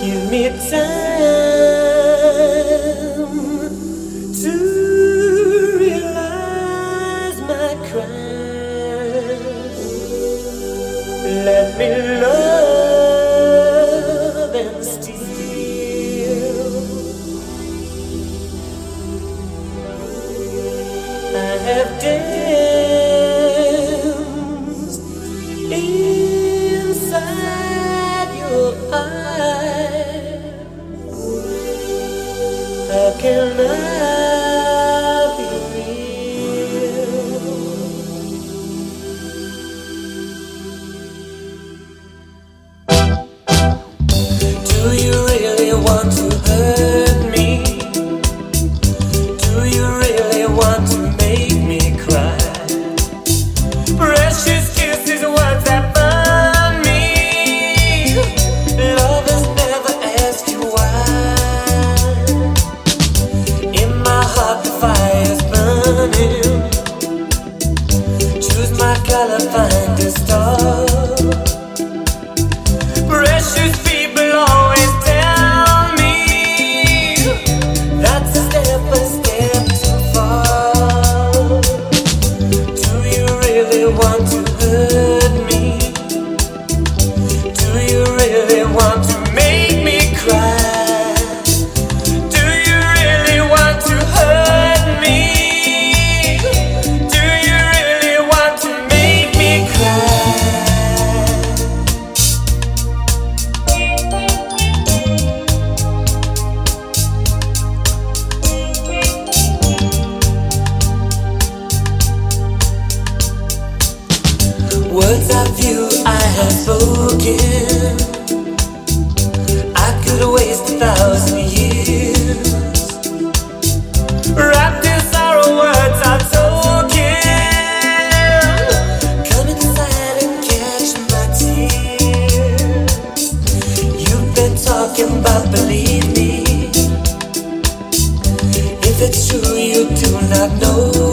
give me time. How can I? out the fire's burning. Choose my color, find a star. Words of you I have spoken. I could waste a thousand years. Wrapped in sorrow, words are spoken. Come inside and catch my tears. You've been talking about, believe me. If it's true, you do not know.